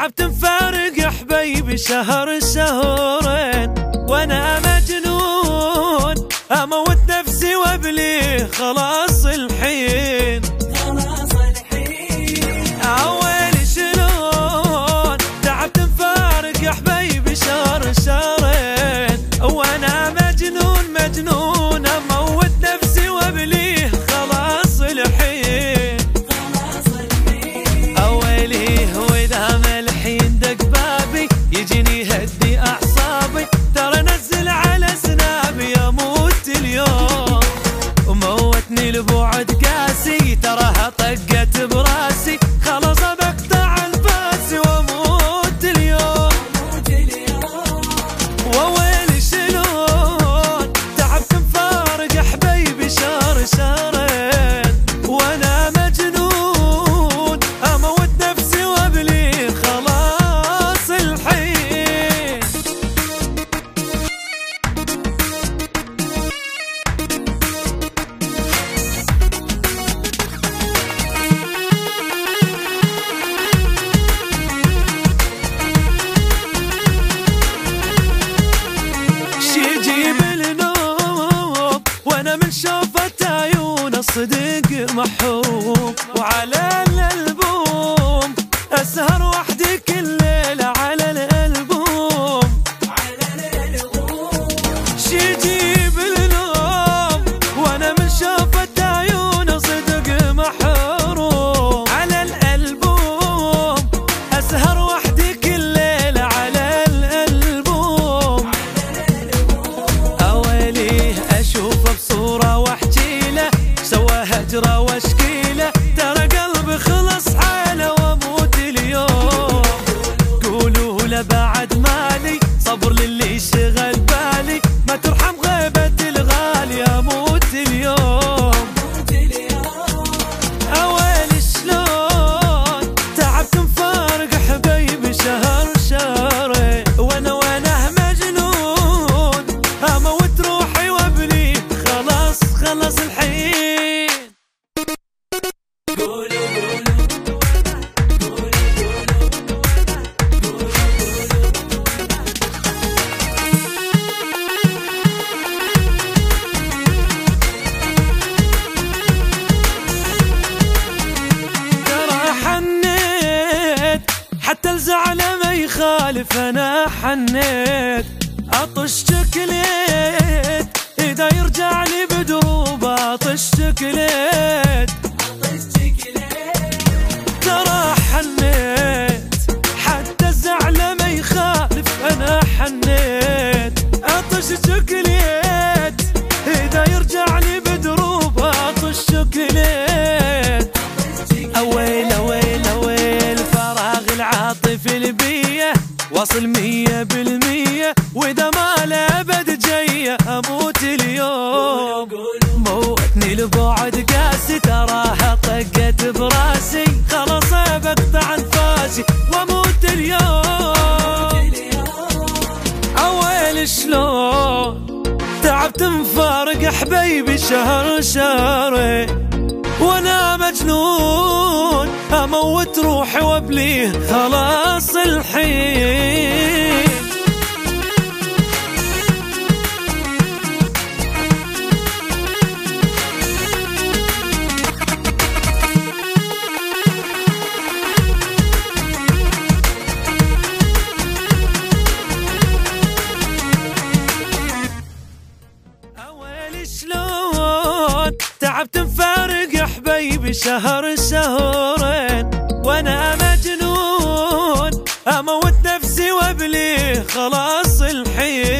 تعبت مفارق يا حبيبي شهر شهرين وأنا مجنون. أموت نفسي وابليه خلاص الحين. خلاص الحين عويلي شلون؟ تعبت مفارق يا حبيبي شهر شهرين وأنا مجنون مجنون. البعد قاسي تراها طقت وأنا من شوفة عيون صدق محروم خلص الحين. ترى حنيت حتى الزعل ما يخالف أنا حنيت. عطش شكليت واصل مية بالمية وإذا ما لابد جاية أموت اليوم. موتني البعد قاسي تراها طقت براسي. خلاص بقطع انفاسي وأموت اليوم. أويل شلون؟ تعبت مفارق حبيبي شهر شهرين وأنا مجنون. أموت روحي وابليه خلاص الحين. اويلي شلون تعبت مفارق حبيبي شهر شهرين وأنا مجنون. أموت نفسي وابليه خلاص الحين.